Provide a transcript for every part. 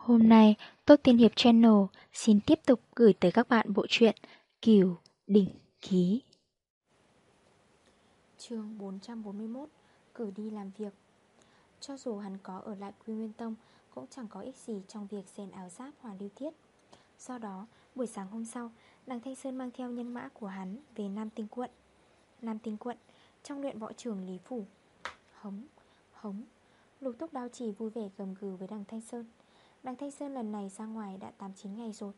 Hôm nay, Tốt Tiên Hiệp Channel xin tiếp tục gửi tới các bạn bộ truyện Kiều Đỉnh Ký. chương 441 Cử đi làm việc Cho dù hắn có ở lại Quy Nguyên Tông cũng chẳng có ích gì trong việc xen áo giáp hòa lưu thiết. Do đó, buổi sáng hôm sau, Đằng Thanh Sơn mang theo nhân mã của hắn về Nam Tinh Quận. Nam Tinh Quận, trong luyện võ trường Lý Phủ. Hống, hống, lục túc đao chỉ vui vẻ gầm gừ với đằng Thanh Sơn. Đằng Thanh Sơn lần này ra ngoài đã 8-9 ngày rồi.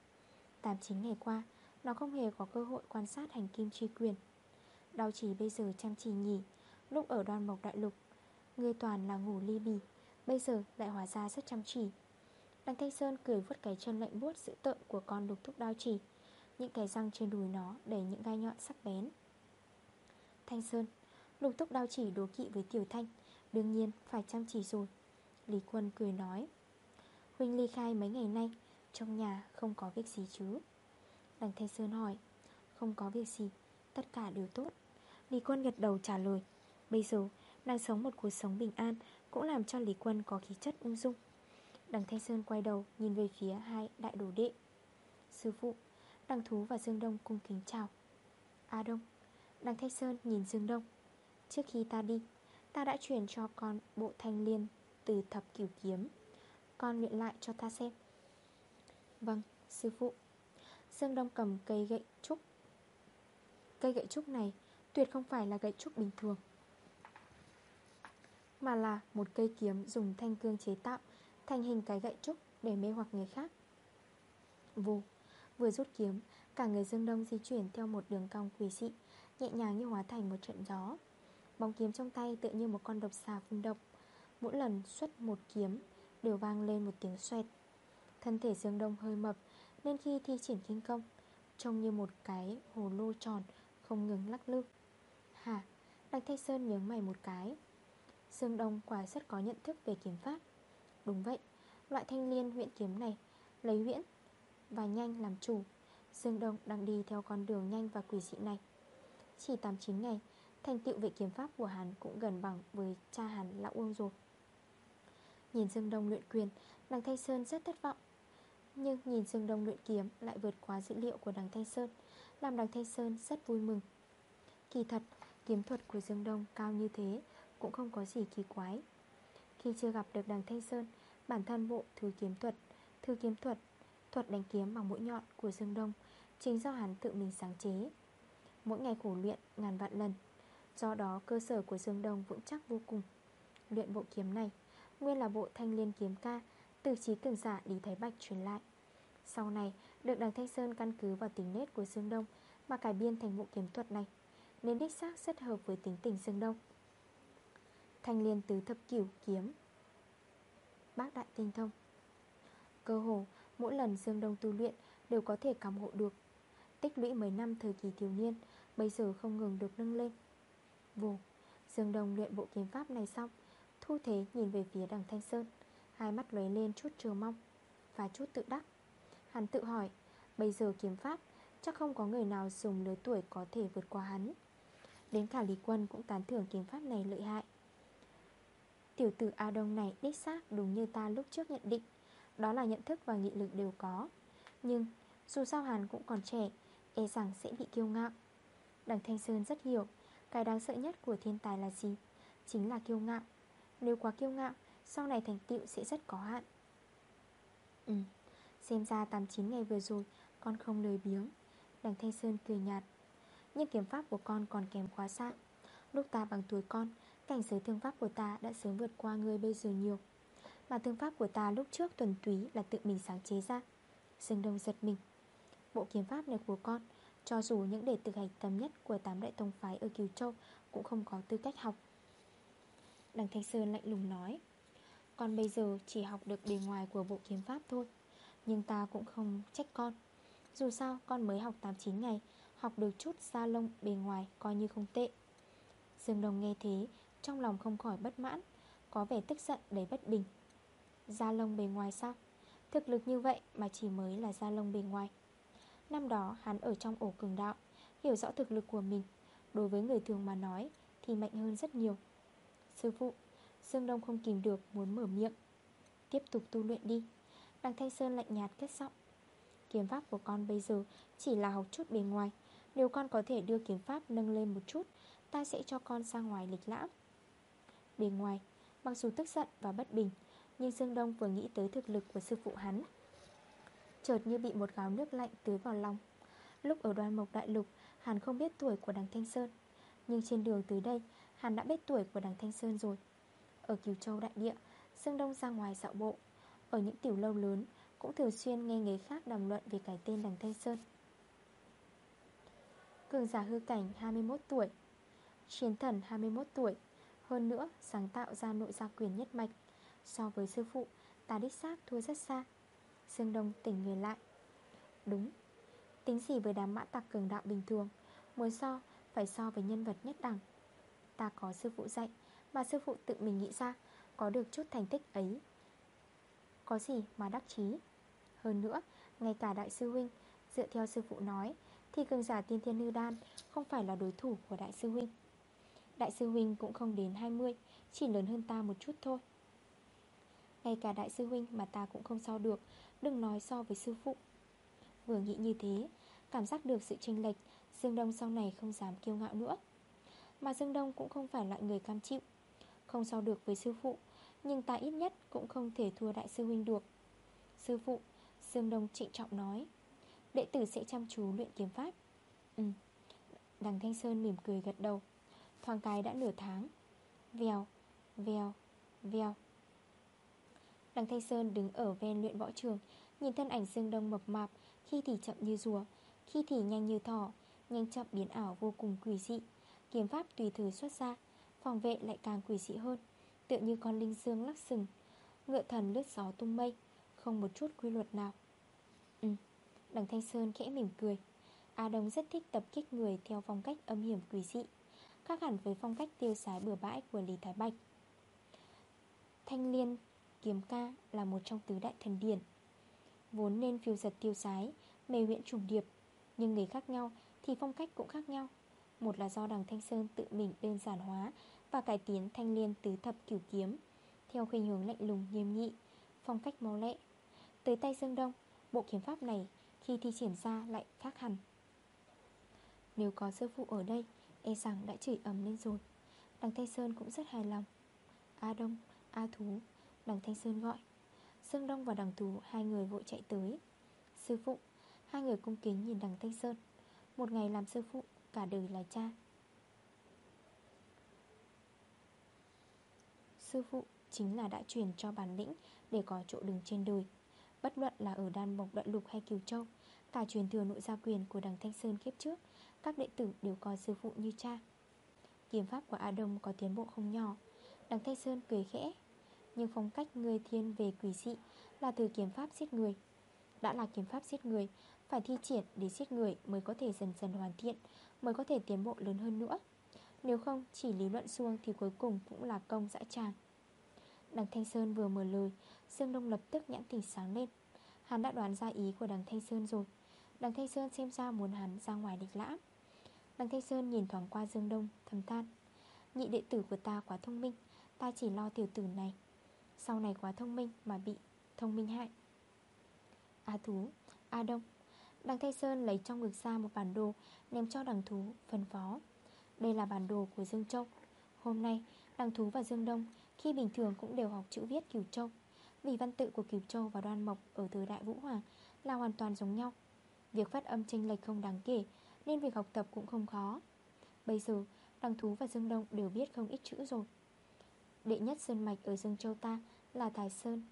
8-9 ngày qua, Nó không hề có cơ hội quan sát hành kim truy quyền. Đào chỉ bây giờ chăm chỉ nhỉ, Lúc ở đoàn mộc đại lục người toàn là ngủ ly bì, Bây giờ lại hóa ra rất chăm chỉ. Đằng Thanh Sơn cười vuốt cái chân lạnh buốt sự tợn của con lục thúc đao chỉ, Những cái răng trên đùi nó đầy những gai nhọn sắc bén. Thanh Sơn, Lục thúc đao chỉ đố kỵ với Tiểu Thanh, Đương nhiên phải chăm chỉ rồi. Lý Quân cười nói Huynh ly khai mấy ngày nay, Trong nhà không có việc gì chứ? Đằng Thanh Sơn hỏi. Không có việc gì, Tất cả đều tốt. Lý Quân gật đầu trả lời. Bây giờ, đang sống một cuộc sống bình an Cũng làm cho Lý Quân có khí chất ung dung. Đằng Thanh Sơn quay đầu Nhìn về phía hai đại đồ đệ. Sư phụ, Đằng Thú và Dương Đông cung kính chào. A Đông, Đằng Thanh Sơn nhìn Dương Đông. Trước khi ta đi, Ta đã chuyển cho con bộ thanh liên Từ thập cửu kiếm con luyện lại cho ta xem. Vâng, sư phụ. Dương Đông cầm cây gậy trúc. Cây gậy trúc này tuyệt không phải là gậy trúc bình thường Mà là một cây kiếm dùng thanh cương chế tạo Thành hình cái gậy trúc để mê hoặc người khác. Vô. Vừa rút kiếm Cả người Dương Đông di chuyển theo một đường cong quỷ dị Nhẹ nhàng như hóa thành một trận gió. Bóng kiếm trong tay tựa như một con độc xà phun độc. Mỗi lần xuất một kiếm Đều vang lên một tiếng xoẹt. Thân thể Dương Đông hơi mập Nên khi thi triển kinh công Trông như một cái hồ lô tròn Không ngừng lắc lư. Hả, Đặng Thanh Sơn nhớ mày một cái. Dương Đông quả rất có nhận thức về kiếm pháp. Đúng vậy Loại thanh liên huyện kiếm này Lấy huyễn và nhanh làm chủ. Dương Đông đang đi theo con đường nhanh và quỷ dị này. Chỉ 8-9 ngày Thành tựu về kiếm pháp của hắn cũng gần bằng với cha hắn Lão Uông rồi. Nhìn Dương Đông luyện quyền, Đằng Thanh Sơn rất thất vọng. Nhưng nhìn Dương Đông luyện kiếm Lại vượt quá dữ liệu của đằng Thanh Sơn, Làm đằng Thanh Sơn rất vui mừng. Kỳ thật, kiếm thuật của Dương Đông cao như thế Cũng không có gì kỳ quái. Khi chưa gặp được đằng Thanh Sơn, Bản thân bộ thứ kiếm thuật, Thư kiếm thuật Thuật đánh kiếm bằng mũi nhọn của Dương Đông Chính do hắn tự mình sáng chế. Mỗi ngày khổ luyện ngàn vạn lần, Do đó cơ sở của Dương Đông vững chắc vô cùng. Luyện bộ kiếm này Nguyên là bộ thanh liên kiếm ca Từ trí cường giả Lý Thái Bạch truyền lại. Sau này được đằng Thanh Sơn căn cứ vào tính nết của Dương Đông Mà cải biên thành bộ kiếm thuật này Nên đích xác rất hợp với tính tình Dương Đông. Thanh liên tứ thập cửu kiếm. Bác đại tinh thông. Cơ hồ mỗi lần Dương Đông tu luyện Đều có thể cảm hộ được. Tích lũy mấy năm thời kỳ thiếu niên Bây giờ không ngừng được nâng lên. Vô, Dương Đông luyện bộ kiếm pháp này xong Thu thế nhìn về phía đằng Thanh Sơn, Hai mắt lóe lên chút chờ mong Và chút tự đắc. Hắn tự hỏi, Bây giờ kiếm pháp, Chắc không có người nào dùng lứa tuổi có thể vượt qua hắn. Đến cả Lý Quân cũng tán thưởng kiếm pháp này lợi hại. Tiểu tử A Đông này đích xác đúng như ta lúc trước nhận định, Đó là nhận thức và nghị lực đều có. Nhưng, dù sao hắn cũng còn trẻ E rằng sẽ bị kiêu ngạo. Đằng Thanh Sơn rất hiểu, Cái đáng sợ nhất của thiên tài là gì? Chính là kiêu ngạo nếu quá kiêu ngạo, Sau này thành tựu sẽ rất có hạn. Ừ Xem ra 89 ngày vừa rồi, Con không lười biếng. Đằng Thanh Sơn cười nhạt. Nhưng kiếm pháp của con còn kém quá xa. Lúc ta bằng tuổi con, Cảnh giới thương pháp của ta đã sớm vượt qua người bây giờ nhiều. Mà thương pháp của ta lúc trước tuần túy Là tự mình sáng chế ra Dương Đông giật mình. Bộ kiếm pháp này của con, Cho dù những đệ tử hạch tâm nhất của tám đại tông phái ở Kiều Châu Cũng không có tư cách học. Đằng Thanh Sơn lạnh lùng nói, Con bây giờ chỉ học được bề ngoài của bộ kiếm pháp thôi, Nhưng ta cũng không trách con. Dù sao, con mới học 8-9 ngày, Học được chút da lông bề ngoài coi như không tệ. Dương Đồng nghe thế, Trong lòng không khỏi bất mãn, Có vẻ tức giận đầy bất bình. Da lông bề ngoài sao? Thực lực như vậy mà chỉ mới là da lông bề ngoài. Năm đó, hắn ở trong ổ cường đạo, Hiểu rõ thực lực của mình. Đối với người thường mà nói Thì mạnh hơn rất nhiều. Sư phụ, Dương Đông không kìm được muốn mở miệng. Tiếp tục tu luyện đi. Đằng Thanh Sơn lạnh nhạt kết giọng. Kiếm pháp của con bây giờ chỉ là học chút bề ngoài. Nếu con có thể đưa kiếm pháp nâng lên một chút, Ta sẽ cho con ra ngoài lịch lãm. Bề ngoài, Mặc dù tức giận và bất bình, Nhưng Dương Đông vừa nghĩ tới thực lực của sư phụ hắn. Chợt như bị một gáo nước lạnh tưới vào lòng. Lúc ở đoàn mộc đại lục, Hắn không biết tuổi của đằng Thanh Sơn. Nhưng trên đường tới đây Hắn đã biết tuổi của đằng Thanh Sơn rồi. Ở Kiều Châu đại địa, Dương Đông ra ngoài dạo bộ. Ở những tiểu lâu lớn, Cũng thường xuyên nghe người khác đàm luận về cái tên đằng Thanh Sơn. Cường giả hư cảnh 21 tuổi, Chiến thần 21 tuổi, Hơn nữa sáng tạo ra nội gia quyền nhất mạch. So với sư phụ Ta đích xác thua rất xa. Dương Đông tỉnh người lại. Đúng, Tính gì với đám mã tặc cường đạo bình thường, Muốn so phải so với nhân vật nhất đẳng. Ta có sư phụ dạy Mà sư phụ tự mình nghĩ ra, Có được chút thành tích ấy. Có gì mà đắc chí? Hơn nữa, Ngay cả đại sư huynh, Dựa theo sư phụ nói, Thì cường giả tiên thiên hư đan Không phải là đối thủ của đại sư huynh. Đại sư huynh cũng không đến 20 Chỉ lớn hơn ta một chút thôi. Ngay cả đại sư huynh mà ta cũng không so được, Đừng nói so với sư phụ. Vừa nghĩ như thế, Cảm giác được sự chênh lệch, Dương Đông sau này không dám kiêu ngạo nữa. Mà Dương Đông cũng không phải loại người cam chịu. Không so được với sư phụ Nhưng ta ít nhất cũng không thể thua đại sư huynh được. Sư phụ Dương Đông trịnh trọng nói Đệ tử sẽ chăm chú luyện kiếm pháp. Ừ Đằng Thanh Sơn mỉm cười gật đầu Thoáng cái đã nửa tháng. Vèo, vèo, vèo. Đằng Thanh Sơn đứng ở ven luyện võ trường Nhìn thân ảnh Dương Đông mập mạp Khi thì chậm như rùa Khi thì nhanh như thỏ Nhanh chậm biến ảo vô cùng quỷ dị. Kiếm pháp tùy thời xuất ra, Phòng vệ lại càng quỷ dị hơn, Tựa như con linh dương lắc sừng. Ngựa thần lướt gió tung mây, Không một chút quy luật nào. Ừ Đằng Thanh Sơn khẽ mỉm cười. A Đông rất thích tập kích người theo phong cách âm hiểm quỷ dị, Khác hẳn với phong cách tiêu sái bừa bãi của Lý Thái Bạch. Thanh Liên Kiếm ca là một trong tứ đại thần điển, Vốn nên phiêu giật tiêu sái, Mê huyện trùng điệp, Nhưng người khác nhau thì phong cách cũng khác nhau. Một là do đằng Thanh Sơn tự mình đơn giản hóa Và cải tiến thanh liên tứ thập cửu kiếm Theo khuyên hướng lạnh lùng nghiêm nghị Phong cách mau lẹ. Tới tay Dương Đông Bộ kiếm pháp này khi thi triển ra lại khác hẳn. Nếu có sư phụ ở đây E rằng đã chửi ấm lên rồi. Đằng Thanh Sơn cũng rất hài lòng. A Đông, A Thú Đằng Thanh Sơn gọi. Dương Đông và đằng Thú hai người vội chạy tới. Sư phụ Hai người cung kính nhìn đằng Thanh Sơn. Một ngày làm sư phụ Cả đời là cha. Sư phụ chính là đã truyền cho bản lĩnh Để có chỗ đứng trên đời. Bất luận là ở đan mộc, đoạn lục hay Kiều Châu, Cả truyền thừa nội gia quyền của đằng Thanh Sơn kiếp trước, Các đệ tử đều coi sư phụ như cha. Kiếm pháp của A Đông có tiến bộ không nhỏ. Đằng Thanh Sơn cười khẽ, Nhưng phong cách người thiên về quỷ dị Là từ kiếm pháp giết người. Đã là kiếm pháp giết người phải thi triển để giết người mới có thể dần dần hoàn thiện Mới có thể tiến bộ lớn hơn nữa. Nếu không chỉ lý luận xuông Thì cuối cùng cũng là công dã tràng. Đằng Thanh Sơn vừa mở lời Dương Đông lập tức nhãn tỉnh sáng lên. Hắn đã đoán ra ý của đằng Thanh Sơn rồi. Đằng Thanh Sơn xem ra muốn hắn ra ngoài địch lãm Đằng Thanh Sơn nhìn thoáng qua Dương Đông thầm than Nhị đệ tử của ta quá thông minh Ta chỉ lo tiểu tử này. Sau này quá thông minh mà bị thông minh hại. A Thú, A Đông Đằng Thanh Sơn lấy trong ngực ra một bản đồ, Ném cho đằng Thú, phân phó. Đây là bản đồ của Dương Châu. Hôm nay, đằng Thú và Dương Đông Khi bình thường cũng đều học chữ viết Kiều Châu. Vì văn tự của Kiều Châu và Đoan Mộc Ở thời đại Vũ Hoàng là hoàn toàn giống nhau. Việc phát âm chênh lệch không đáng kể, Nên việc học tập cũng không khó. Bây giờ, Đằng Thú và Dương Đông đều biết không ít chữ rồi. Đệ nhất Sơn Mạch ở Dương Châu ta Là Thái Sơn,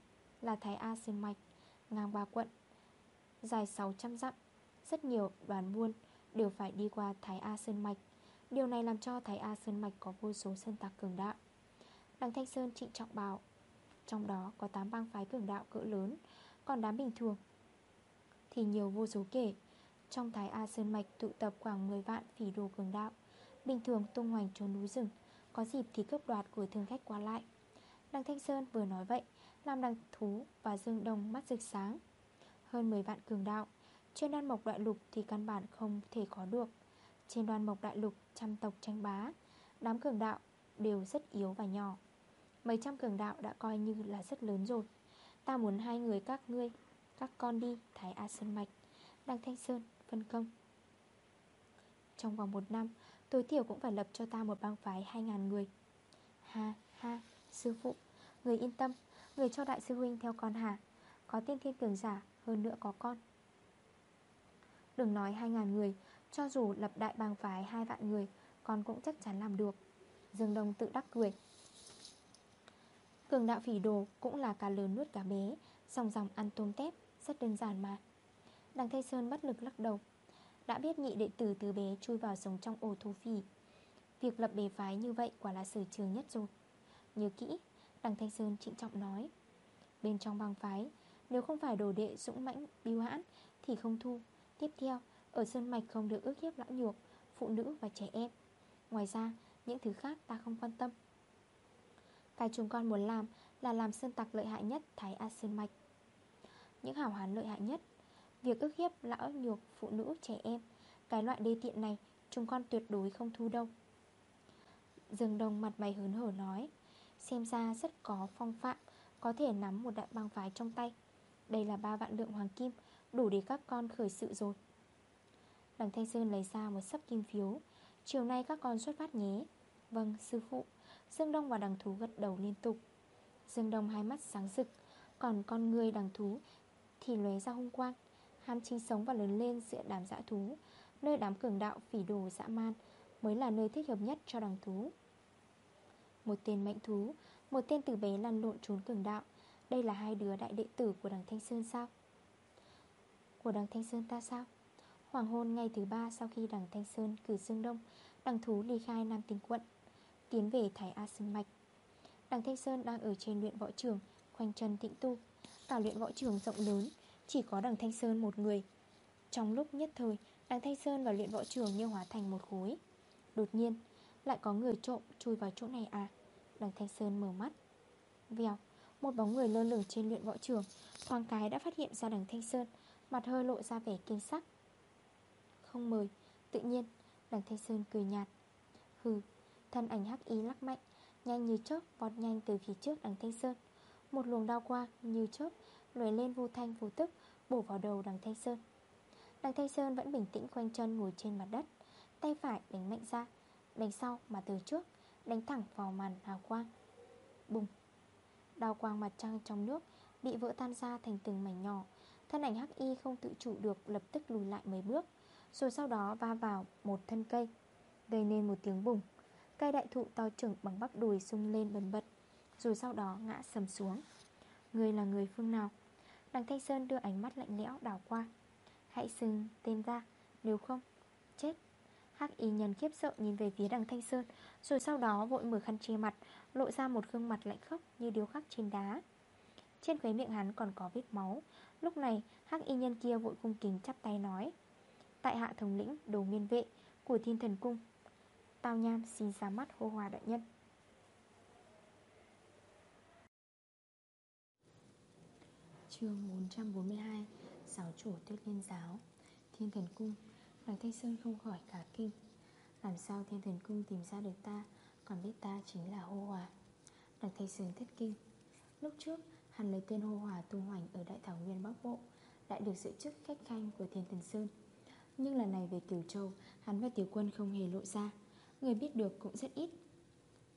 Là Thái A Sơn Mạch, Ngang ba quận. Dài 600 dặm. Rất nhiều đoàn buôn đều phải đi qua Thái A Sơn Mạch. Điều này làm cho Thái A Sơn Mạch có vô số sơn tạc cường đạo Đằng Thanh Sơn trịnh trọng bảo, Trong đó có 8 bang phái cường đạo cỡ lớn, Còn đám bình thường Thì nhiều vô số kể. Trong Thái A Sơn Mạch tụ tập khoảng 10 vạn phỉ đồ cường đạo, Bình thường tung hoành trốn núi rừng, Có dịp thì cướp đoạt của thương khách qua lại. Đằng Thanh Sơn vừa nói vậy, Làm đằng thú và dương đông mắt rực sáng. Hơn 10 vạn cường đạo. Trên đoan mộc đại lục thì căn bản không thể có được. Trên đoan mộc đại lục, trăm tộc tranh bá, Đám cường đạo đều rất yếu và nhỏ. Mấy trăm cường đạo đã coi như là rất lớn rồi. Ta muốn hai người các ngươi, Các con đi, Thái A Sơn Mạch, Đăng Thanh Sơn, phân công. Trong vòng một năm, Tối thiểu cũng phải lập cho ta một bang phái 2.000 người. Ha ha, Sư phụ, Người yên tâm. Người cho đại sư huynh theo con hà Có tiên thiên cường giả hơn nữa có con. Đừng nói 2.000 người, Cho dù lập đại bang phái 2 vạn người, Con cũng chắc chắn làm được. Dương Đông tự đắc cười. Cường đạo phỉ đồ cũng là cá lớn nuốt cá bé Dòng dòng ăn tôm tép, Rất đơn giản mà. Đằng Thanh Sơn bất lực lắc đầu. Đã biết nhị đệ tử từ bé chui vào sống trong ổ thú phỉ. Việc lập bề phái như vậy quả là sở trường nhất rồi. Nhớ kỹ, Đằng Thanh Sơn trịnh trọng nói. Bên trong bang phái nếu không phải đồ đệ dũng mãnh, biêu hãn, Thì không thu. Tiếp theo, Ở Sơn Mạch không được ước hiếp lão nhược, Phụ nữ và trẻ em. Ngoài ra, những thứ khác ta không quan tâm. Cái chúng con muốn làm Là làm sơn tặc lợi hại nhất Thái A Sơn Mạch. Những hảo hán lợi hại nhất, Việc ước hiếp lão nhược, phụ nữ, trẻ em, Cái loại đê tiện này Chúng con tuyệt đối không thu đâu. Dương Đông mặt mày hớn hở nói, Xem ra rất có phong phạm, Có thể nắm một đại băng phái trong tay. Đây là ba vạn lượng hoàng kim, Đủ để các con khởi sự rồi. Đằng Thanh Sơn lấy ra một sấp kim phiếu. Chiều nay các con xuất phát nhé. Vâng sư phụ. Dương Đông và đằng thú gật đầu liên tục. Dương Đông hai mắt sáng rực. Còn con người đằng thú Thì lóe ra hung quang. Ham chính sống và lớn lên giữa đám dã thú. Nơi đám cường đạo phỉ đồ dã man Mới là nơi thích hợp nhất cho đằng thú. Một tên mạnh thú, Một tên từ bé lăn lộn trốn cường đạo đây là hai đứa đại đệ tử của đằng Thanh Sơn sao? Của đằng Thanh Sơn ta sao? Hoàng hôn ngày thứ ba sau khi đằng Thanh Sơn cử Dương Đông, Đằng thú ly khai Nam Tinh quận, Tiến về Thái A Sơn Mạch. Đằng Thanh Sơn đang ở trên luyện võ trường, Khoanh chân tịnh tu. Cả luyện võ trường rộng lớn, Chỉ có đằng Thanh Sơn một người. Trong lúc nhất thời, Đằng Thanh Sơn và luyện võ trường như hóa thành một khối. Đột nhiên, Lại có người trộm chui vào chỗ này à? Đằng Thanh Sơn mở mắt. Vèo. Một bóng người lơ lửng trên luyện võ trường. Thoáng cái đã phát hiện ra đằng Thanh Sơn. Mặt hơi lộ ra vẻ kinh sắc. Không mời. Tự nhiên, Đằng Thanh Sơn cười nhạt. Hừ, Thân ảnh hắc ý lắc mạnh, Nhanh như chớp, vọt nhanh từ phía trước đằng Thanh Sơn. Một luồng đao qua như chớp Lùi lên vô thanh vô tức, Bổ vào đầu đằng Thanh Sơn. Đằng Thanh Sơn vẫn bình tĩnh quanh chân ngồi trên mặt đất, Tay phải đánh mạnh ra, Đánh sau mà từ trước, Đánh thẳng vào màn hào quang. Bùng. Đào quang mặt trăng trong nước Bị vỡ tan ra thành từng mảnh nhỏ. Thân ảnh hắc y không tự chủ được Lập tức lùi lại mấy bước Rồi sau đó va vào một thân cây Gây nên một tiếng bùng. Cây đại thụ to trưởng bằng bắp đùi sung lên bần bật Rồi sau đó ngã sầm xuống. Người là người phương nào? Đằng Thanh Sơn đưa ánh mắt lạnh lẽo đảo qua. Hãy xưng tên ra Nếu không, chết. Hắc y nhân khiếp sợ nhìn về phía đằng Thanh Sơn, Rồi sau đó vội mở khăn che mặt, Lộ ra một gương mặt lạnh khốc như điếu khắc trên đá. Trên khóe miệng hắn còn có vết máu. Lúc này, hắc y nhân kia vội cung kính chắp tay nói, Tại hạ thống lĩnh, đồ miên vệ Của thiên thần cung, Tao nham xin ra mắt hô hòa đại nhân. Chương 442 Giáo chủ tuyết liên giáo, Thiên thần cung. Đoàn Thanh Sơn không khỏi cả kinh. Làm sao thiên thần cung tìm ra được ta, Còn biết ta chính là hô hòa? Đoàn Thanh Sơn thất kinh. Lúc trước, hắn lấy tên hô hòa tu hoành Ở Đại Thảo Nguyên Bắc Bộ, Lại được sự chức khách khanh của thiên thần Sơn. Nhưng lần này về Kiều Châu, Hắn và tiểu quân không hề lộ ra. Người biết được cũng rất ít.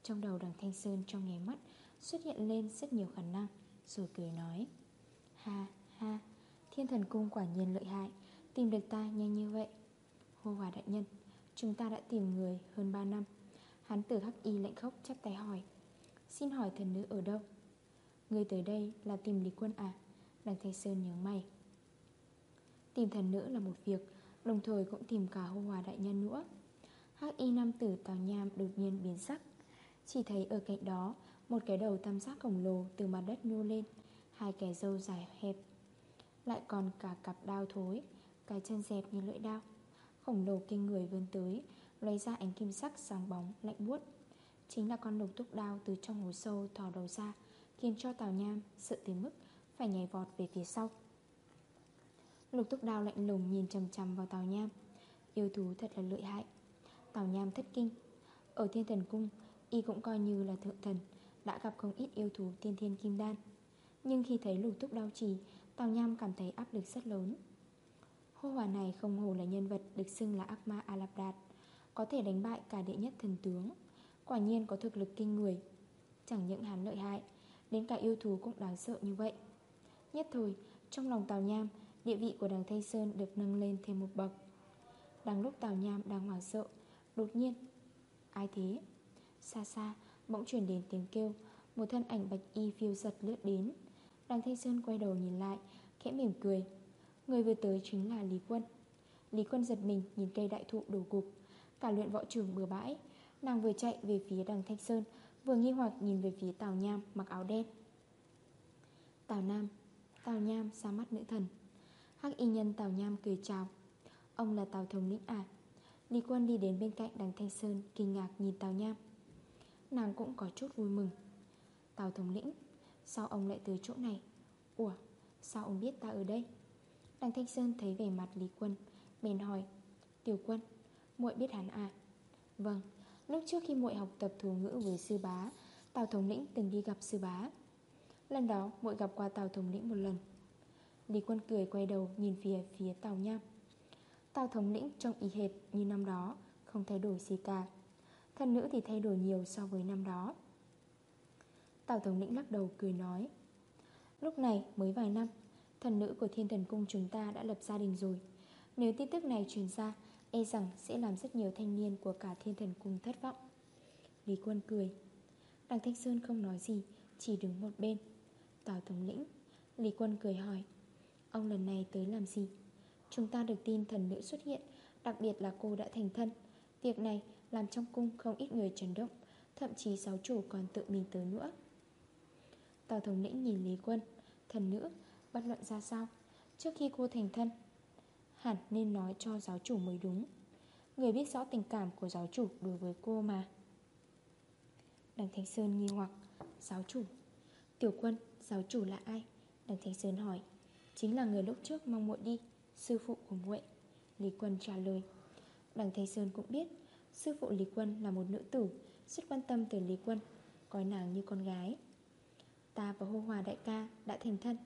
Trong đầu đoàn Thanh Sơn trong nháy mắt Xuất hiện lên rất nhiều khả năng, Rồi cười nói, Ha ha, Thiên thần cung quả nhiên lợi hại, Tìm được ta nhanh như vậy. Hô hòa đại nhân, Chúng ta đã tìm người hơn 3 năm. Hắn tử hắc y lạnh khốc chắp tay hỏi, Xin hỏi thần nữ ở đâu? Người tới đây là tìm lý quân à? Đằng Thanh Sơn nhớ mày. Tìm thần nữ là một việc, Đồng thời cũng tìm cả hô hòa đại nhân nữa. Hắc y nam tử tào nham đột nhiên biến sắc. Chỉ thấy ở cạnh đó, Một cái đầu tam giác khổng lồ từ mặt đất nhô lên, Hai cái dâu dài hẹp, Lại còn cả cặp đao thối, Cái chân dẹp như lưỡi đao. Khổng lồ kinh người vươn tới Lấy ra ánh kim sắc sáng bóng, lạnh buốt. Chính là con lục túc đao từ trong hố sâu thò đầu ra, Khiến cho Tào Nham sợ tới mức Phải nhảy vọt về phía sau. Lục túc đao lạnh lùng nhìn chầm chầm vào Tào Nham. Yêu thú thật là lợi hại. Tào Nham thất kinh. Ở thiên thần cung, Y cũng coi như là thượng thần, Đã gặp không ít yêu thú tiên thiên kim đan. Nhưng khi thấy lục túc đao trì, Tào Nham cảm thấy áp lực rất lớn. Hô hòa này không hồ là nhân vật Được xưng là ác ma Alabdat Có thể đánh bại cả đệ nhất thần tướng. Quả nhiên có thực lực kinh người, Chẳng những hắn lợi hại, Đến cả yêu thú cũng đáng sợ như vậy. Nhất thời, trong lòng Tào Nham, Địa vị của đằng Thanh Sơn được nâng lên thêm một bậc. Đang lúc Tào Nham đang hoảng sợ, Đột nhiên, Ai thế? Xa xa, bỗng chuyển đến tiếng kêu, Một thân ảnh bạch y phiêu giật lướt đến. Đằng Thanh Sơn quay đầu nhìn lại, Khẽ mỉm cười Người vừa tới chính là Lý Quân. Lý Quân giật mình nhìn cây đại thụ đổ gục Cả luyện võ trưởng bừa bãi. Nàng vừa chạy về phía đằng Thanh Sơn, Vừa nghi hoặc nhìn về phía Tào Nham mặc áo đen. Tào Nam, Tào Nham ra mắt nữ thần. Hắc y nhân Tào Nham cười chào. Ông là Tào Thống lĩnh à? Lý Quân đi đến bên cạnh đằng Thanh Sơn, Kinh ngạc nhìn Tào Nham. Nàng cũng có chút vui mừng. Tào Thống lĩnh, Sao ông lại tới chỗ này? Ủa, sao ông biết ta ở đây? Đằng Thanh Sơn thấy vẻ mặt Lý Quân, Bèn hỏi, Tiểu quân, muội biết hắn à? Vâng Lúc trước khi muội học tập thủ ngữ với sư bá, Tào Thống lĩnh từng đi gặp sư bá. Lần đó muội gặp qua Tào Thống lĩnh một lần. Lý Quân cười quay đầu nhìn phía phía Tào Nham. Tào Thống lĩnh trông y hệt như năm đó, Không thay đổi gì cả. Thân nữ thì thay đổi nhiều so với năm đó. Tào Thống lĩnh lắc đầu cười nói, Lúc này mới vài năm Thần nữ của thiên thần cung chúng ta đã lập gia đình rồi. Nếu tin tức này truyền ra E rằng sẽ làm rất nhiều thanh niên của cả thiên thần cung thất vọng. Lý Quân cười. Đằng Thanh Sơn không nói gì, Chỉ đứng một bên. Tào thống lĩnh, Lý Quân cười hỏi, Ông lần này tới làm gì? Chúng ta được tin thần nữ xuất hiện, Đặc biệt là cô đã thành thân. Việc này làm trong cung không ít người chấn động, Thậm chí giáo chủ còn tự mình tới nữa. Tào thống lĩnh nhìn Lý Quân, Thần nữ bất luận ra sao Trước khi cô thành thân Hẳn nên nói cho giáo chủ mới đúng. Người biết rõ tình cảm của giáo chủ đối với cô mà. Đằng Thánh Sơn nghi hoặc Giáo chủ Tiểu quân, giáo chủ là ai? Đằng Thánh Sơn hỏi. Chính là người lúc trước mong muội đi Sư phụ của muội. Lý Quân trả lời. Đằng Thánh Sơn cũng biết Sư phụ Lý Quân là một nữ tử Rất quan tâm tới Lý Quân Coi nàng như con gái. Ta và hô hòa đại ca đã thành thân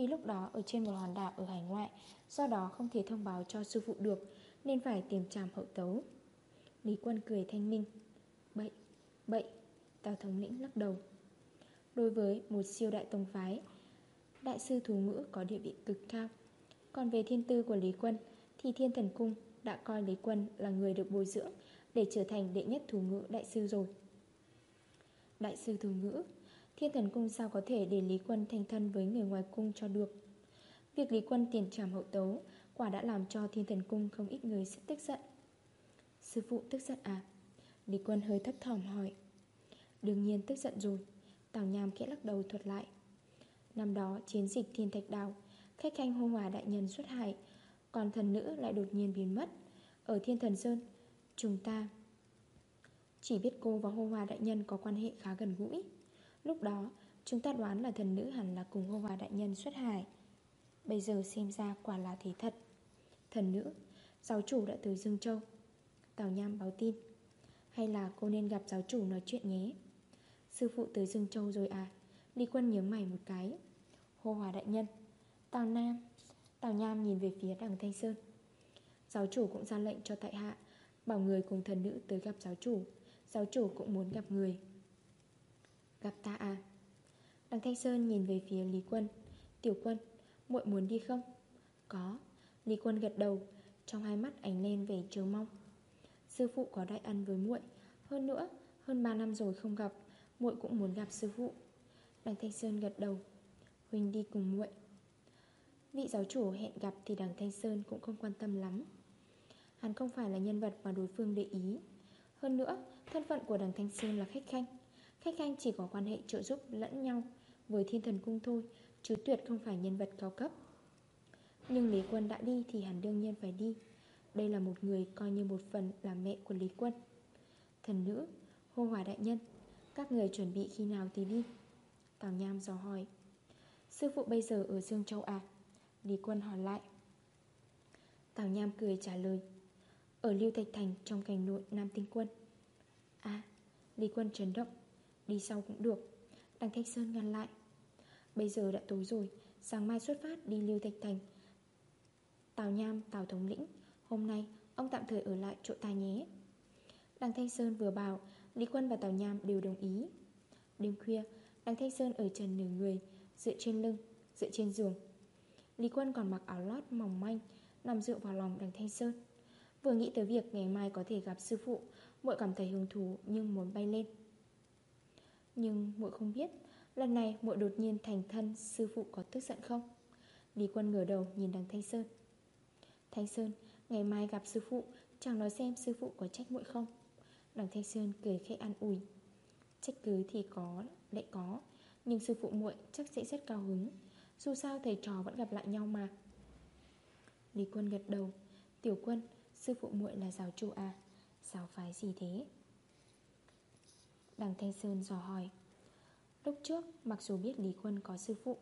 vì lúc đó ở trên một hòn đảo ở hải ngoại Do đó không thể thông báo cho sư phụ được Nên phải tìm tràm hậu tấu. Lý Quân cười thanh minh. Bậy, bậy Tào thống lĩnh lắc đầu. Đối với một siêu đại tông phái Đại sư thú ngữ có địa vị cực cao. Còn về thiên tư của Lý Quân Thì thiên thần cung đã coi Lý Quân là người được bồi dưỡng Để trở thành đệ nhất thú ngữ đại sư rồi. Đại sư thú ngữ Thiên thần cung sao có thể để Lý Quân thành thân với người ngoài cung cho được? Việc Lý Quân tiền trảm hậu tấu, Quả đã làm cho thiên thần cung không ít người rất tức giận. Sư phụ tức giận à? Lý Quân hơi thấp thỏm hỏi. Đương nhiên tức giận rồi, Tào Nham kẽ lắc đầu thuật lại. Năm đó chiến dịch thiên thạch đào Khách khanh hô hòa đại nhân xuất hại, Còn thần nữ lại đột nhiên biến mất. Ở thiên thần sơn, Chúng ta Chỉ biết cô và hô hòa đại nhân có quan hệ khá gần gũi. Lúc đó, chúng ta đoán là thần nữ hẳn là cùng hô hòa đại nhân xuất hải. Bây giờ xem ra quả là thế thật. Thần nữ, Giáo chủ đã tới Dương Châu. Tào Nham báo tin. Hay là cô nên gặp giáo chủ nói chuyện nhé. Sư phụ tới Dương Châu rồi à? Lý quân nhớ mày một cái. Hô hòa đại nhân. Tào Nam, Tào Nham nhìn về phía đằng Thanh Sơn. Giáo chủ cũng ra lệnh cho tại hạ, Bảo người cùng thần nữ tới gặp giáo chủ. Giáo chủ cũng muốn gặp người. Gặp ta à? Đằng Thanh Sơn nhìn về phía Lý Quân. Tiểu quân, muội muốn đi không? Có. Lý Quân gật đầu, Trong hai mắt ánh lên vẻ chờ mong. Sư phụ có đại ân với muội. Hơn nữa, hơn 3 năm rồi không gặp, muội cũng muốn gặp sư phụ. Đằng Thanh Sơn gật đầu. Huynh đi cùng muội. Vị giáo chủ hẹn gặp thì đằng Thanh Sơn cũng không quan tâm lắm. Hắn không phải là nhân vật mà đối phương để ý. Hơn nữa, Thân phận của đằng Thanh Sơn là khách khanh. Khách khanh chỉ có quan hệ trợ giúp lẫn nhau, Với thiên thần cung thôi, Chứ tuyệt không phải nhân vật cao cấp. Nhưng Lý Quân đã đi thì hẳn đương nhiên phải đi. Đây là một người coi như một phần là mẹ của Lý Quân. Thần nữ, Hô hòa đại nhân, Các người chuẩn bị khi nào thì đi? Tào Nham dò hỏi. Sư phụ bây giờ ở Dương Châu à? Lý Quân hỏi lại. Tào Nham cười trả lời. Ở Lưu Thạch Thành trong cảnh nội Nam Tinh Quân. À Lý Quân chấn động. Đi sau cũng được. Đằng Thanh Sơn ngăn lại. Bây giờ đã tối rồi Sáng mai xuất phát đi Lưu Thạch Thành. Tào Nham, Tào Thống Lĩnh Hôm nay ông tạm thời ở lại chỗ ta nhé. Đằng Thanh Sơn vừa bảo Lý Quân và Tào Nham đều đồng ý. Đêm khuya Đằng Thanh Sơn ở trần nửa người Dựa trên lưng, dựa trên giường. Lý Quân còn mặc áo lót mỏng manh Nằm dựa vào lòng đằng Thanh Sơn. Vừa nghĩ tới việc ngày mai có thể gặp sư phụ Mội cảm thấy hứng thú nhưng muốn bay lên. Nhưng muội không biết, Lần này muội đột nhiên thành thân, Sư phụ có tức giận không? Lý Quân ngửa đầu nhìn đằng Thanh Sơn. Thanh Sơn, Ngày mai gặp sư phụ, Chẳng nói xem sư phụ có trách muội không? Đằng Thanh Sơn cười khẽ an ủi. Trách cứ thì có, Lại có, Nhưng sư phụ muội chắc sẽ rất cao hứng. Dù sao thầy trò vẫn gặp lại nhau mà. Lý Quân gật đầu. Tiểu quân, Sư phụ muội là giáo chủ à? Giáo phái gì thế? Đằng Thanh Sơn dò hỏi. Lúc trước, mặc dù biết Lý Quân có sư phụ,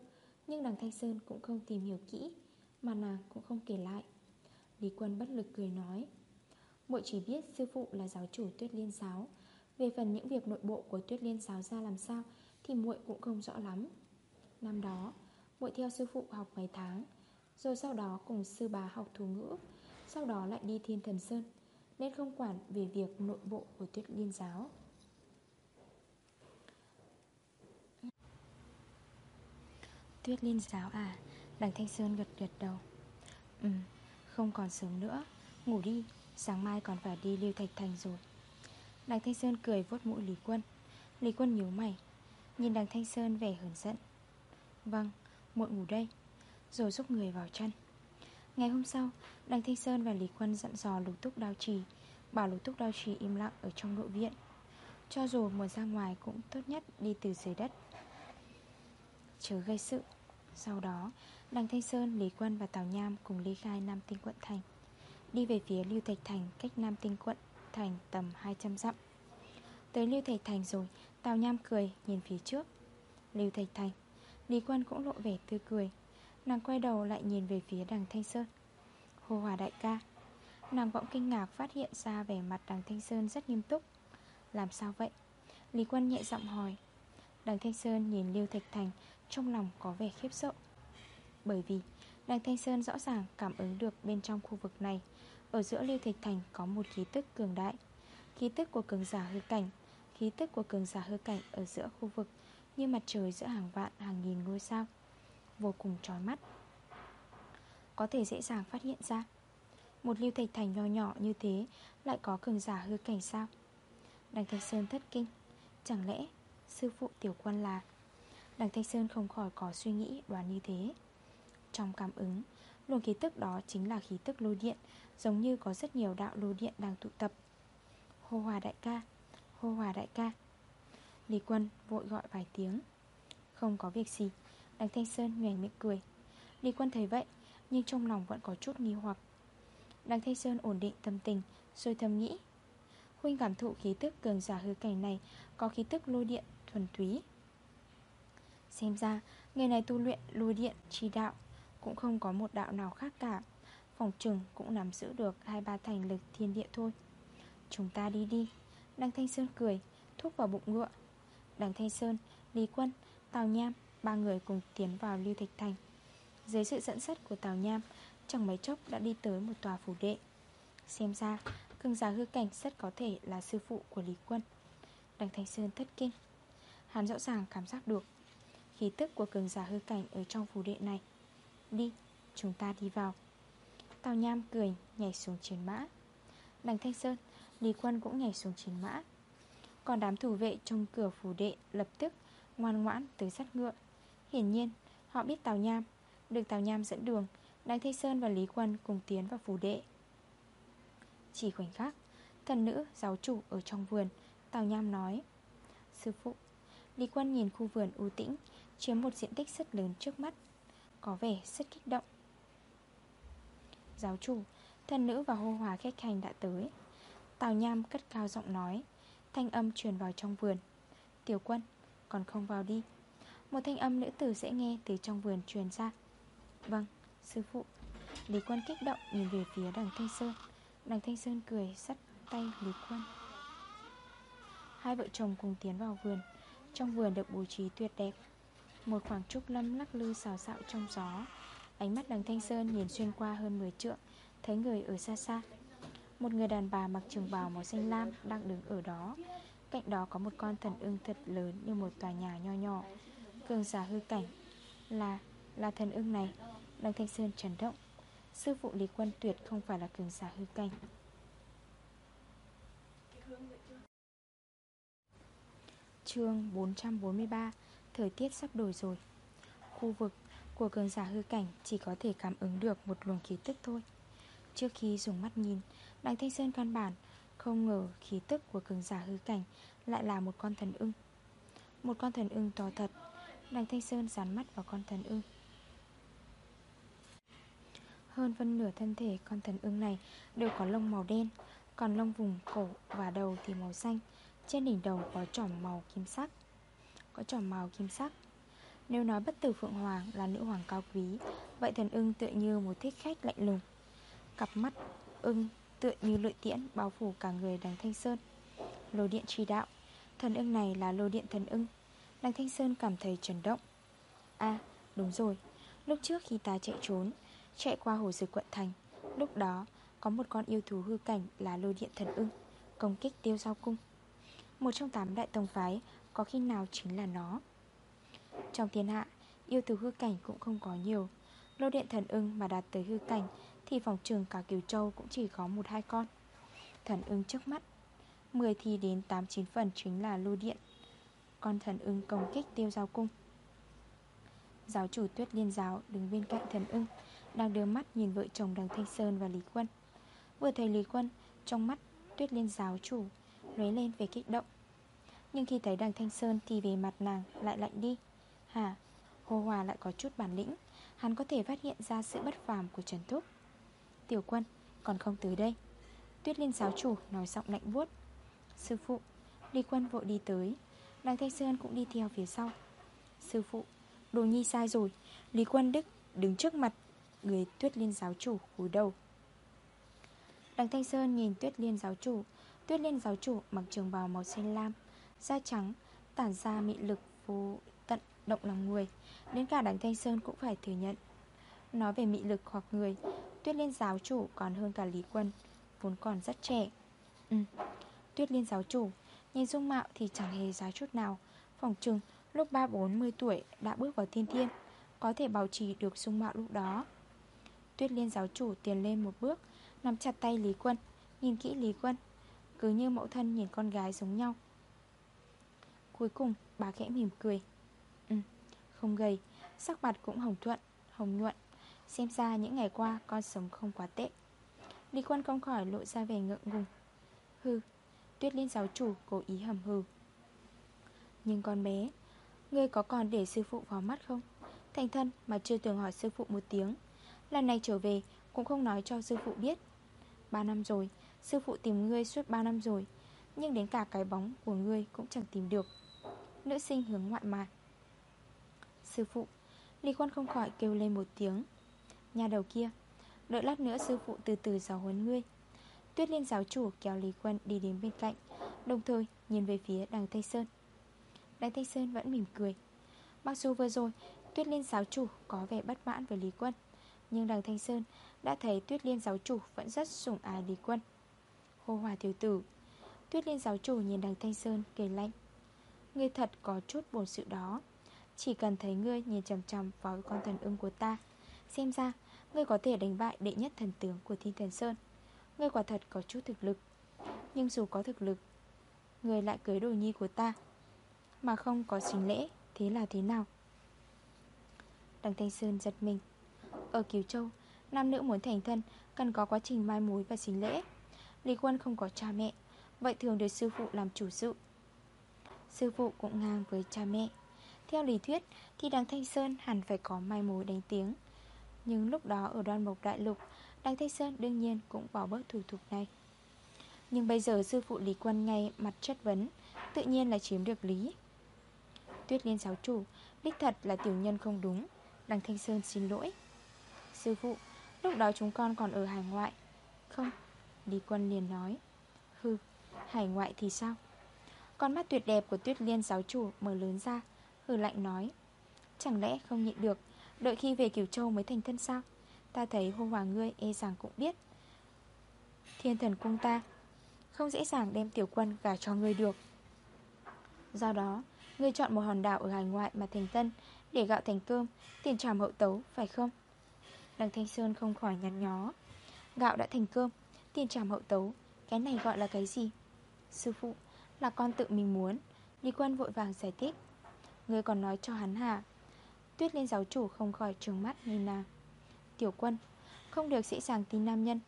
Nhưng đằng Thanh Sơn cũng không tìm hiểu kỹ, Mà nàng cũng không kể lại. Lý Quân bất lực cười nói, Muội chỉ biết sư phụ là giáo chủ tuyết liên giáo. Về phần những việc nội bộ của tuyết liên giáo ra làm sao Thì muội cũng không rõ lắm. Năm đó, muội theo sư phụ học mấy tháng, Rồi sau đó cùng sư bà học thủ ngữ, Sau đó lại đi thiên thần sơn, Nên không quản về việc nội bộ của tuyết liên giáo. Tuyết liên giáo à? Đằng Thanh Sơn gật gật đầu. Ừ không còn sớm nữa. Ngủ đi Sáng mai còn phải đi Lưu Thạch Thành rồi. Đằng Thanh Sơn cười vuốt mũi Lý Quân. Lý Quân nhíu mày Nhìn đằng Thanh Sơn vẻ hờn giận. Vâng, muội ngủ đây. Rồi giúp người vào chân. Ngày hôm sau, đằng Thanh Sơn và Lý Quân dặn dò lục túc đao trì Bảo lục túc đao trì im lặng ở trong nội viện. Cho dù muốn ra ngoài cũng tốt nhất đi từ dưới đất. Chớ gây sự. Sau đó, đằng Thanh Sơn, Lý Quân và Tào Nham cùng ly khai Nam Tinh Quận Thành. Đi về phía Lưu Thạch Thành cách Nam Tinh Quận Thành tầm 200 dặm. Tới Lưu Thạch Thành rồi Tào Nham cười nhìn phía trước. Lưu Thạch Thành Lý Quân cũng lộ vẻ tươi cười. Nàng quay đầu lại nhìn về phía đằng Thanh Sơn. Hồ Hòa đại ca Nàng bỗng kinh ngạc phát hiện ra vẻ mặt đằng Thanh Sơn rất nghiêm túc. Làm sao vậy? Lý Quân nhẹ giọng hỏi. Đằng Thanh Sơn nhìn Lưu Thạch Thành trong lòng có vẻ khiếp sợ. Bởi vì đằng Thanh Sơn rõ ràng cảm ứng được bên trong khu vực này. Ở giữa Lưu Thạch Thành có một khí tức cường đại. Khí tức của cường giả hư cảnh, Khí tức của cường giả hư cảnh ở giữa khu vực Như mặt trời giữa hàng vạn, hàng nghìn ngôi sao. Vô cùng trói mắt. Có thể dễ dàng phát hiện ra, Một lưu thạch thành nhỏ nhỏ như thế Lại có cường giả hư cảnh sao? Đằng Thanh Sơn thất kinh. Chẳng lẽ sư phụ tiểu quân là Đằng Thanh Sơn không khỏi có suy nghĩ đoán như thế. Trong cảm ứng, Luồng khí tức đó chính là khí tức lôi điện, Giống như có rất nhiều đạo lôi điện đang tụ tập. Hô hòa đại ca, Hô hòa đại ca. Lý quân vội gọi vài tiếng. Không có việc gì Đằng Thanh Sơn nhoành miệng cười. Lý quân thấy vậy, Nhưng trong lòng vẫn có chút nghi hoặc. Đằng Thanh Sơn ổn định tâm tình, Rồi thầm nghĩ. Huynh cảm thụ khí tức cường giả hư cảnh này Có khí tức lôi điện thuần túy. Xem ra Người này tu luyện lôi điện chi đạo Cũng không có một đạo nào khác cả. Phòng trừng cũng nắm giữ được hai ba thành lực thiên địa thôi. Chúng ta đi đi. Đăng Thanh Sơn cười Thúc vào bụng ngựa. Đăng Thanh Sơn, Lý Quân, Tào Nham Ba người cùng tiến vào Lưu Thạch Thành. Dưới sự dẫn dắt của Tào Nham Chẳng mấy chốc đã đi tới một tòa phủ đệ. Xem ra cưng giả hư cảnh rất có thể là sư phụ của Lý Quân. Đằng Thanh Sơn thất kinh. Hắn rõ ràng cảm giác được Khí tức của cường giả hư cảnh ở trong phủ đệ này. Đi, chúng ta đi vào. Tào Nham cười nhảy xuống chiến mã. Đằng Thanh Sơn Lý Quân cũng nhảy xuống chiến mã. Còn đám thủ vệ trong cửa phủ đệ lập tức ngoan ngoãn tới sát ngựa. Hiển nhiên họ biết Tào Nham Được Tào Nham dẫn đường Đằng Thanh Sơn và Lý Quân cùng tiến vào phủ đệ Chỉ khoảnh khắc Thần nữ giáo chủ ở trong vườn Tào Nham nói Sư phụ. Lý Quân nhìn khu vườn u tĩnh Chiếm một diện tích rất lớn trước mắt Có vẻ rất kích động. Giáo chủ Thần nữ và hô hòa khách hành đã tới. Tào Nham cất cao giọng nói Thanh âm truyền vào trong vườn. Tiểu quân còn không vào đi. Một thanh âm nữ tử sẽ nghe từ trong vườn truyền ra. Vâng, sư phụ. Lý quân kích động nhìn về phía đằng Thanh Sơn. Đằng Thanh Sơn cười sắt tay Lý quân. Hai vợ chồng cùng tiến vào vườn. Trong vườn được bố trí tuyệt đẹp. Một khoảng trúc lâm lắc lư xào xạo trong gió. Ánh mắt đằng Thanh Sơn nhìn xuyên qua hơn 10 trượng Thấy người ở xa xa. Một người đàn bà mặc trường bào màu xanh lam Đang đứng ở đó. Cạnh đó có một con thần ưng thật lớn Như một tòa nhà nho nhỏ. Cường giả hư cảnh Là, là thần ưng này. Đằng Thanh Sơn chấn động. Sư phụ Lý Quân Tuyệt không phải là cường giả hư cảnh. Chương 443 Thời tiết sắp đổi rồi. Khu vực của cường giả hư cảnh Chỉ có thể cảm ứng được một luồng khí tức thôi. Trước khi dùng mắt nhìn Đằng Thanh Sơn căn bản Không ngờ khí tức của cường giả hư cảnh Lại là một con thần ưng. Một con thần ưng to thật. Đằng Thanh Sơn dán mắt vào con thần ưng. Hơn phân nửa thân thể con thần ưng này Đều có lông màu đen, Còn lông vùng cổ và đầu thì màu xanh, Trên đỉnh đầu có trỏm màu kim sắc. Có tròn màu kim sắc. Nếu nói bất tử Phượng Hoàng là nữ hoàng cao quý, Vậy thần ưng tựa như một thích khách lạnh lùng. Cặp mắt ưng tựa như lưỡi tiễn bao phủ cả người đằng Thanh Sơn. Lô điện trì đạo, Thần ưng này là lô điện thần ưng. Đằng Thanh Sơn cảm thấy chấn động. À đúng rồi, Lúc trước khi ta chạy trốn, Chạy qua hồ dược quận thành, Lúc đó có một con yêu thú hư cảnh là lô điện thần ưng, Công kích tiêu giao cung. Một trong tám đại tông phái có khi nào chính là nó. Trong thiên hạ, Yêu thú hư cảnh cũng không có nhiều. Lô điện thần ưng mà đạt tới hư cảnh, Thì phòng trường cả Kiều Châu cũng chỉ có một hai con. Thần ưng trước mắt 10 thì đến 8-9 phần chính là lô điện. Con thần ưng công kích tiêu giao cung. Giáo chủ tuyết liên giáo đứng bên cạnh thần ưng, Đang đưa mắt nhìn vợ chồng đằng Thanh Sơn và Lý Quân. Vừa thấy Lý Quân, Trong mắt tuyết liên giáo chủ Lấy lên về kích động. Nhưng khi thấy đằng Thanh Sơn thì về mặt nàng lại lạnh đi. Hả? Hồ Hòa lại có chút bản lĩnh. Hắn có thể phát hiện ra sự bất phàm của Trần Thúc. Tiểu quân còn không tới đây. Tuyết liên giáo chủ nói giọng lạnh buốt, Sư phụ Lý quân vội đi tới. Đằng Thanh Sơn cũng đi theo phía sau. Sư phụ Đồ nhi sai rồi. Lý quân đức đứng trước mặt Người tuyết liên giáo chủ cúi đầu. Đằng Thanh Sơn nhìn tuyết liên giáo chủ. Tuyết liên giáo chủ mặc trường bào màu xanh lam. Da trắng, Tản ra mị lực vô tận động lòng người, Đến cả đánh Thanh Sơn cũng phải thừa nhận. Nói về mị lực hoặc người, Tuyết liên giáo chủ còn hơn cả Lý Quân, Vốn còn rất trẻ. Ừ Tuyết liên giáo chủ, Nhìn dung mạo thì chẳng hề giá chút nào. Phòng trừng, lúc 3-40 tuổi đã bước vào thiên thiên, Có thể bảo trì được dung mạo lúc đó. Tuyết liên giáo chủ tiến lên một bước, Nắm chặt tay Lý Quân, Nhìn kỹ Lý Quân. Cứ như mẫu thân nhìn con gái giống nhau Cuối cùng bà khẽ mỉm cười. Ừ, không gầy Sắc mặt cũng hồng thuận, hồng nhuận. Xem ra những ngày qua con sống không quá tệ. Lý Quân không khỏi lộ ra vẻ ngượng ngùng. Hừ, tuyết liên giáo chủ cố ý hầm hừ. Nhưng con bé Ngươi có còn để sư phụ vào mắt không? Thành thân mà chưa từng hỏi sư phụ một tiếng. Lần này trở về Cũng không nói cho sư phụ biết. 3 năm rồi Sư phụ tìm ngươi suốt 3 năm rồi. Nhưng đến cả cái bóng của ngươi cũng chẳng tìm được. Nữ sinh hướng ngoại mà Sư phụ, Lý Quân không khỏi kêu lên một tiếng. Nhà đầu kia, Đợi lát nữa sư phụ từ từ giáo huấn ngươi. Tuyết liên giáo chủ kéo Lý Quân đi đến bên cạnh, Đồng thời nhìn về phía đằng Tây Sơn. Đằng Tây Sơn vẫn mỉm cười. Mặc dù vừa rồi, Tuyết liên giáo chủ có vẻ bất mãn với Lý Quân, Nhưng đằng Thanh Sơn đã thấy Tuyết liên giáo chủ vẫn rất sủng ái Lý Quân. Hô hòa thiếu tử, Tuyết liên giáo chủ nhìn đằng Thanh Sơn kề lạnh. Ngươi thật có chút bổn sự đó. Chỉ cần thấy ngươi nhìn chầm chầm vào con thần ưng của ta, Xem ra Ngươi có thể đánh bại đệ nhất thần tướng của Thiên Thần Sơn. Ngươi quả thật có chút thực lực, Nhưng dù có thực lực, Ngươi lại cưới đồ nhi của ta, Mà không có chính lễ, Thế là thế nào? Đằng Thanh Sơn giật mình. Ở Kiều Châu, Nam nữ muốn thành thân Cần có quá trình mai mối và chính lễ. Lý Quân không có cha mẹ, Vậy thường được sư phụ làm chủ sự. Sư phụ cũng ngang với cha mẹ. Theo lý thuyết, Thì đằng Thanh Sơn hẳn phải có mai mối đánh tiếng. Nhưng lúc đó ở đoan mộc đại lục, Đằng Thanh Sơn đương nhiên cũng bỏ bớt thủ tục này. Nhưng bây giờ sư phụ Lý Quân ngay mặt chất vấn, Tự nhiên là chiếm được lý. Tuyết liên giáo chủ, Đích thật là tiểu nhân không đúng. Đằng Thanh Sơn xin lỗi. Sư phụ, Lúc đó chúng con còn ở hải ngoại. Không, Lý Quân liền nói. Hừ, Hải ngoại thì sao? Con mắt tuyệt đẹp của Tuyết Liên giáo chủ mở lớn ra, Hừ lạnh nói. Chẳng lẽ không nhịn được, Đợi khi về Kiều Châu mới thành thân sao? Ta thấy hô hòa ngươi e rằng cũng biết. Thiên thần cung ta, Không dễ dàng đem tiểu quân gả cho ngươi được. Do đó, Ngươi chọn một hòn đảo ở hải ngoại mà thành tân Để gạo thành cơm, Tiền tràm hậu tấu, phải không? Đằng Thanh Sơn không khỏi nhăn nhó. Gạo đã thành cơm, Tiền tràm hậu tấu, Cái này gọi là cái gì? Sư phụ là con tự mình muốn. Lý quân vội vàng giải thích. Người còn nói cho hắn hả? Tuyết lên giáo chủ không khỏi trừng mắt nhìn nàng. Tiểu quân, Không được dễ dàng tin nam nhân.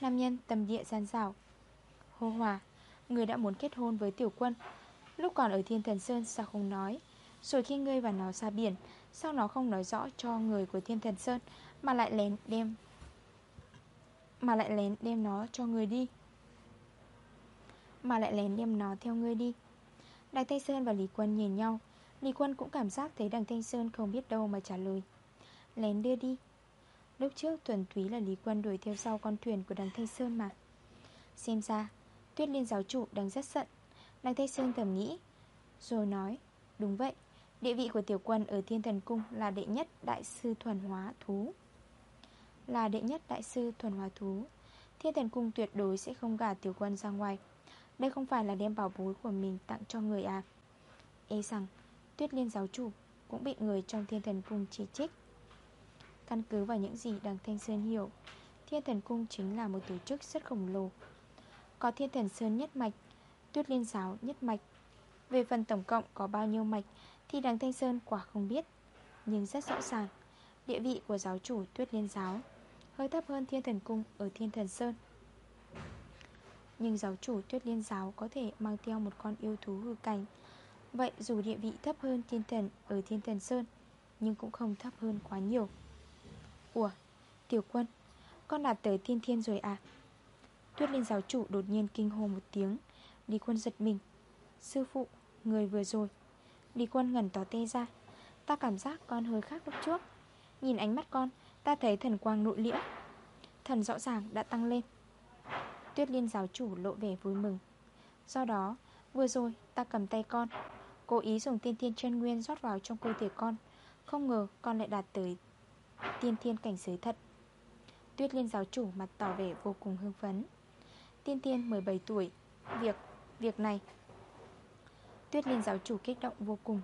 Nam nhân tâm địa gian dảo. Hô hòa Người đã muốn kết hôn với tiểu quân. Lúc còn ở Thiên Thần Sơn sao không nói? Rồi khi ngươi và nó ra biển, Sao nó không nói rõ cho người của Thiên Thần Sơn Mà lại lén đem, Mà lại lén đem nó cho người đi? Mà lại lén đem nó theo ngươi đi. Đằng Thanh Sơn và Lý Quân nhìn nhau. Lý Quân cũng cảm giác thấy đằng Thanh Sơn không biết đâu mà trả lời. Lén đưa đi. Lúc trước tuần túy là Lý Quân đuổi theo sau con thuyền của đằng Thanh Sơn mà. Xem ra, Tuyết liên giáo chủ đang rất giận. Đằng Thanh Sơn thầm nghĩ, Rồi nói, Đúng vậy, Địa vị của tiểu quân ở thiên thần cung là đệ nhất đại sư thuần hóa thú. Là đệ nhất đại sư thuần hóa thú, Thiên thần cung tuyệt đối sẽ không gả tiểu quân ra ngoài. Đây không phải là đem bảo bối của mình tặng cho người à? Ê rằng Tuyết liên giáo chủ Cũng bị người trong thiên thần cung chỉ trích Căn cứ vào những gì đằng Thanh Sơn hiểu, Thiên thần cung chính là một tổ chức rất khổng lồ. Có thiên thần Sơn nhất mạch, Tuyết liên giáo nhất mạch. Về phần tổng cộng có bao nhiêu mạch Thì đằng Thanh Sơn quả không biết. Nhưng rất rõ ràng, Địa vị của giáo chủ Tuyết liên giáo Hơi thấp hơn thiên thần cung ở thiên thần Sơn. Nhưng giáo chủ Tuyết liên giáo Có thể mang theo một con yêu thú hư cảnh. Vậy dù địa vị thấp hơn thiên thần ở thiên thần Sơn Nhưng cũng không thấp hơn quá nhiều. Ủa, tiểu quân Con đạt tới thiên thiên rồi à? Tuyết liên giáo chủ đột nhiên kinh hồ một tiếng. Lý quân giật mình. Sư phụ, người vừa rồi. Lý quân ngẩn tỏ tê ra. Ta cảm giác con hơi khác lúc trước. Nhìn ánh mắt con, ta thấy thần quang nội liễu Thần rõ ràng đã tăng lên. Tuyết liên giáo chủ lộ vẻ vui mừng. Do đó, vừa rồi ta cầm tay con Cố ý dùng tiên thiên chân nguyên rót vào trong cơ thể con Không ngờ con lại đạt tới tiên thiên cảnh giới thật. Tuyết liên giáo chủ mặt tỏ vẻ vô cùng hưng phấn. Tiên thiên 17 tuổi Việc, việc này. Tuyết liên giáo chủ kích động vô cùng.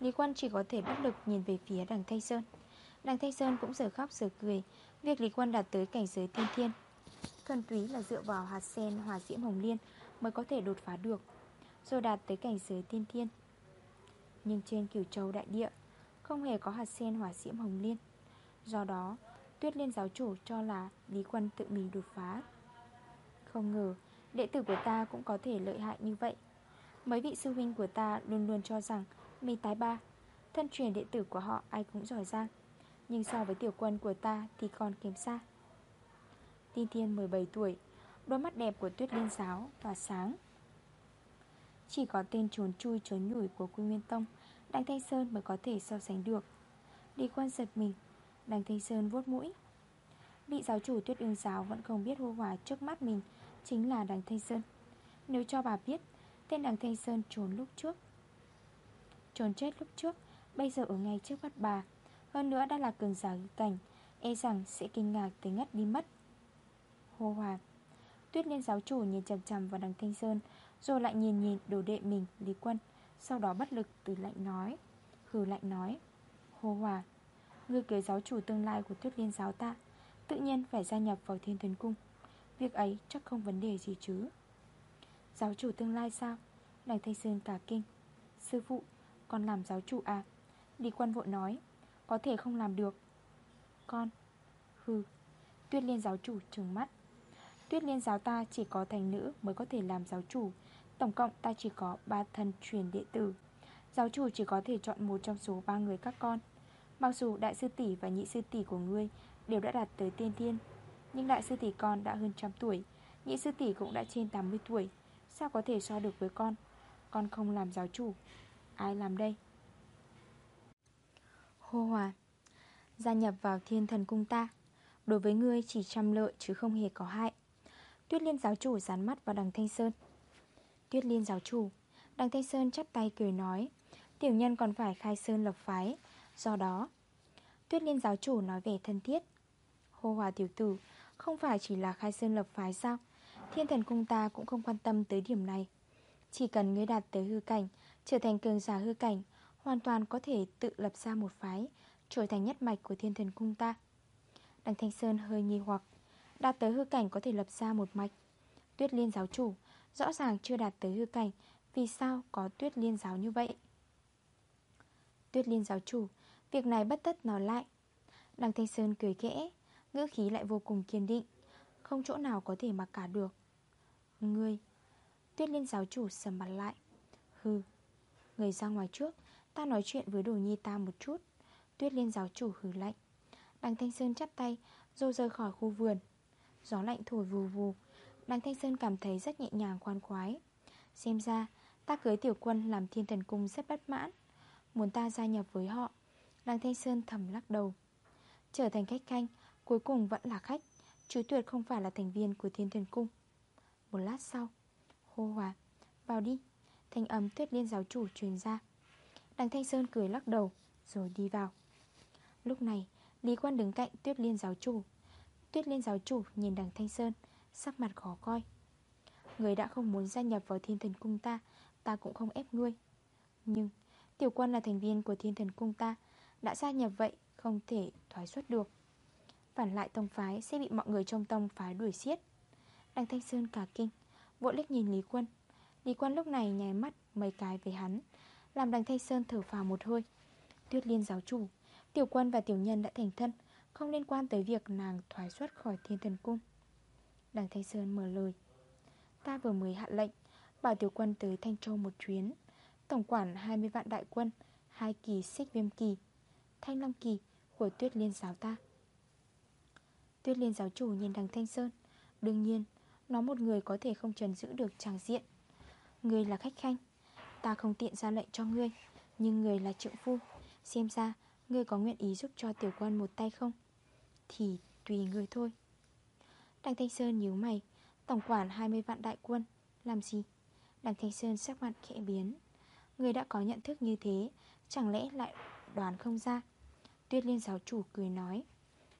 Lý Quân chỉ có thể bất lực nhìn về phía đằng Thanh Sơn. Đằng Thanh Sơn cũng giờ khóc giờ cười Việc Lý Quân đạt tới cảnh giới tiên thiên Thuần túy là dựa vào hạt sen, hòa diễm hồng liên Mới có thể đột phá được, Rồi đạt tới cảnh giới tiên thiên. Nhưng trên cửu châu đại địa, Không hề có hạt sen, hòa diễm hồng liên. Do đó, Tuyết liên giáo chủ cho là Lý Quân tự mình đột phá. Không ngờ, Đệ tử của ta cũng có thể lợi hại như vậy. Mấy vị sư huynh của ta luôn luôn cho rằng Mi tái ba, Thân truyền đệ tử của họ ai cũng giỏi giang. Nhưng so với tiểu quân của ta Thì còn kém xa. Tin Thiên 17 tuổi. Đôi mắt đẹp của tuyết liên giáo tỏa sáng. Chỉ có tên trốn chui trốn nhủi của Quy Nguyên Tông Đăng Thanh Sơn mới có thể so sánh được. Đi quan giật mình Đăng Thanh Sơn vuốt mũi. Vị giáo chủ tuyết ương giáo vẫn không biết hô hòa trước mắt mình Chính là Đăng Thanh Sơn. Nếu cho bà biết, Tên Đăng Thanh Sơn trốn lúc trước, Trốn chết lúc trước, Bây giờ ở ngay trước mắt bà. Hơn nữa đã là cường giả hư cảnh E rằng sẽ kinh ngạc tới ngất đi mất. Hô hòa Tuyết liên giáo chủ nhìn chầm chầm vào đằng Thanh Sơn, Rồi lại nhìn nhìn đồ đệ mình, Lý Quân, Sau đó bất lực từ lạnh nói, Hừ lạnh nói, Hô hòa Ngươi kế giáo chủ tương lai của tuyết liên giáo ta, Tự nhiên phải gia nhập vào thiên thần cung. Việc ấy chắc không vấn đề gì chứ. Giáo chủ tương lai sao? Đằng Thanh Sơn cả kinh. Sư phụ, con làm giáo chủ à? Lý quân vội nói, Có thể không làm được. Con, Hừ. Tuyết liên giáo chủ trừng mắt. Tuyết liên giáo ta chỉ có thành nữ mới có thể làm giáo chủ. Tổng cộng ta chỉ có 3 thân truyền đệ tử. Giáo chủ chỉ có thể chọn một trong số 3 người các con. Mặc dù đại sư tỷ và nhị sư tỷ của ngươi Đều đã đạt tới tiên thiên, Nhưng đại sư tỷ con đã hơn trăm tuổi, Nhị sư tỷ cũng đã trên 80 tuổi. Sao có thể so được với con? Con không làm giáo chủ, Ai làm đây? Hô hòa, Gia nhập vào thiên thần cung ta. Đối với ngươi chỉ trăm lợi chứ không hề có hại. Tuyết liên giáo chủ dán mắt vào đằng Thanh Sơn. Tuyết liên giáo chủ, Đằng Thanh Sơn chắp tay cười nói, Tiểu nhân còn phải khai sơn lập phái. Do đó, Tuyết liên giáo chủ nói về thân thiết. Hô hòa tiểu tử, Không phải chỉ là khai sơn lập phái sao? Thiên thần cung ta cũng không quan tâm tới điểm này. Chỉ cần ngươi đạt tới hư cảnh, Trở thành cường giả hư cảnh, Hoàn toàn có thể tự lập ra một phái, Trở thành nhất mạch của thiên thần cung ta. Đằng Thanh Sơn hơi nghi hoặc. Đạt tới hư cảnh có thể lập ra một mạch. Tuyết liên giáo chủ, Rõ ràng chưa đạt tới hư cảnh, Vì sao có tuyết liên giáo như vậy? Tuyết liên giáo chủ, Việc này bất tất nói lại. Đằng Thanh Sơn cười kẽ Ngữ khí lại vô cùng kiên định, Không chỗ nào có thể mặc cả được. Ngươi, Tuyết liên giáo chủ sầm mặt lại. Hừ, Người ra ngoài trước, Ta nói chuyện với đồ nhi ta một chút. Tuyết liên giáo chủ hừ lạnh. Đằng Thanh Sơn chắp tay, Rồi rời khỏi khu vườn. Gió lạnh thổi vù vù. Đằng Thanh Sơn cảm thấy rất nhẹ nhàng, khoan khoái. Xem ra, ta cưới tiểu quân làm thiên thần cung rất bất mãn. Muốn ta gia nhập với họ, Đằng Thanh Sơn thầm lắc đầu. Trở thành khách canh Cuối cùng vẫn là khách. Chú Tuyệt không phải là thành viên của thiên thần cung. Một lát sau, Hô hòa, Vào đi. Thanh âm tuyết liên giáo chủ truyền ra. Đằng Thanh Sơn cười lắc đầu, Rồi đi vào. Lúc này, Lý Quan đứng cạnh tuyết liên giáo chủ. Tuyết liên giáo chủ, nhìn đằng Thanh Sơn, Sắc mặt khó coi. Người đã không muốn gia nhập vào thiên thần cung ta Ta cũng không ép ngươi. Nhưng, tiểu quan là thành viên của thiên thần cung ta, Đã gia nhập vậy, Không thể thoái xuất được. Phản lại tông phái sẽ bị mọi người trong tông phái đuổi xiết Đằng Thanh Sơn cả kinh, Vội lích nhìn Lý Quân. Lý Quân lúc này nháy mắt mấy cái về hắn, Làm đằng Thanh Sơn thở phào một hơi. Tuyết liên giáo chủ, Tiểu quân và tiểu nhân đã thành thân không liên quan tới việc nàng thoái xuất khỏi thiên thần cung. Đằng Thanh Sơn mở lời. Ta vừa mới hạ lệnh, Bảo tiểu quân tới Thanh Châu một chuyến. Tổng quản 20 vạn đại quân, hai kỳ xích viêm kỳ, Thanh Long kỳ của tuyết liên giáo ta. Tuyết liên giáo chủ nhìn đằng Thanh Sơn. Đương nhiên, Nó một người có thể không trần giữ được tràng diện. Người là khách khanh, Ta không tiện ra lệnh cho ngươi, Nhưng người là trượng phu. Xem ra, Ngươi có nguyện ý giúp cho tiểu quân một tay không? Thì tùy người thôi. Đằng Thanh Sơn nhíu mày, Tổng quản 20 vạn đại quân, Làm gì? Đằng Thanh Sơn sắc mặt khẽ biến. Người đã có nhận thức như thế, Chẳng lẽ lại đoán không ra? Tuyết liên giáo chủ cười nói,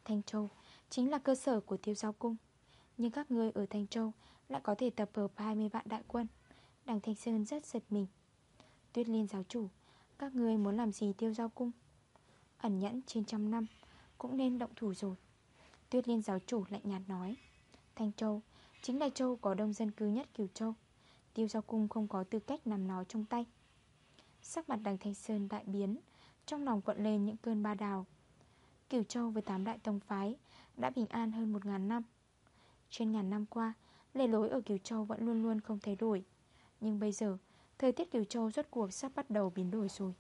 Thanh Châu chính là cơ sở của tiêu giao cung. Nhưng các ngươi ở Thanh Châu Lại có thể tập hợp 20 vạn đại quân. Đằng Thanh Sơn rất giật mình. Tuyết liên giáo chủ, Các ngươi muốn làm gì tiêu giao cung? Ẩn nhẫn trên trăm năm cũng nên động thủ rồi. Tuyết liên giáo chủ lạnh nhạt nói, Thanh Châu, Chính là châu có đông dân cư nhất Kiều Châu. Tiêu giao cung không có tư cách nằm nó trong tay. Sắc mặt đằng Thanh Sơn đại biến, Trong lòng quận lên những cơn ba đào. Kiều Châu với tám đại tông phái Đã bình an hơn một ngàn năm. Trên ngàn năm qua, Lề lối ở Kiều Châu vẫn luôn luôn không thay đổi. Nhưng bây giờ, Thời tiết Kiều Châu rốt cuộc sắp bắt đầu biến đổi rồi.